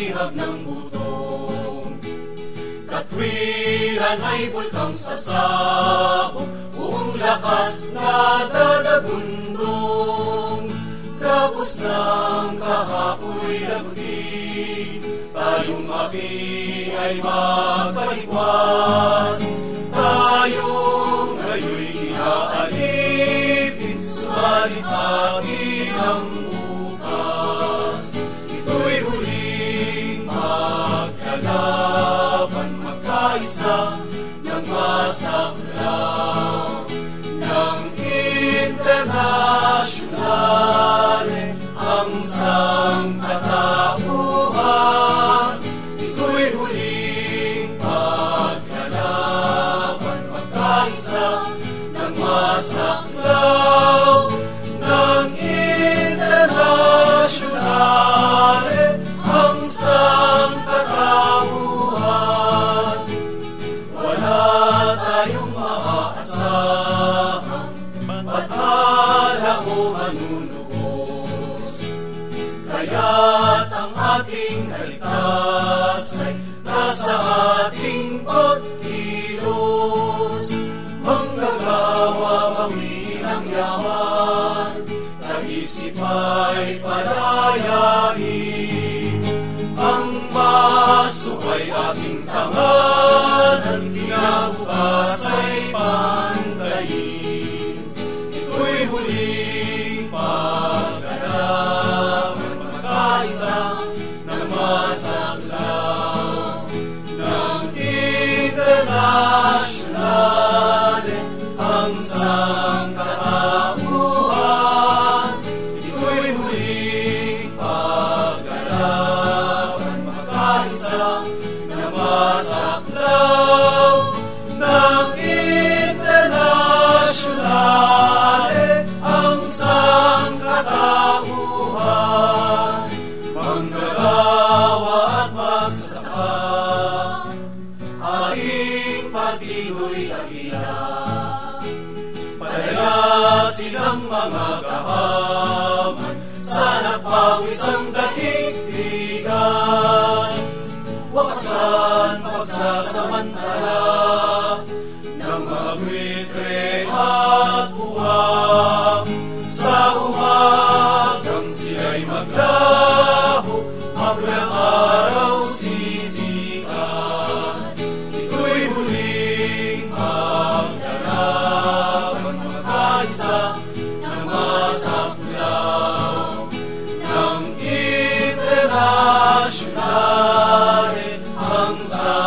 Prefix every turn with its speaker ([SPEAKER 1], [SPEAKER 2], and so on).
[SPEAKER 1] bihag ng gutom. Katwiran ay bulkang sasabog, buong lakas na dadabundong. Kapos ng kahapoy lagutin, tayong api ay magpalikwas. Tayong ngayoy inaalipin, subalit atin ang bukas. Magkaisa ng masaklaw ng internasyonal ang sangkatauhan. Ito'y huling paglalaban magkaisa ng masaklaw kaligtas ay nasa ating pagkilos. Manggagawa bawiin ang yaman, naisip ay palayain. Ang maso ay ating tanganan, kinabukas ay pantayin. Ito'y huling paggalaman, magkaisa ng masaklaw masaklaw ng internasyonal ang sangkatauhan. Manggagawa at magsasaka, ating patuloy agilan. Palayasin ang mga kahaman sa napawis ang daigdigan. Wakasan pagsasamantala ng amoy at buha. Sa umagang sila'y maglaho, maglang araw sisika. Ito'y muling paglalaban magkaisa na masaklaw ng internasyonal ang sa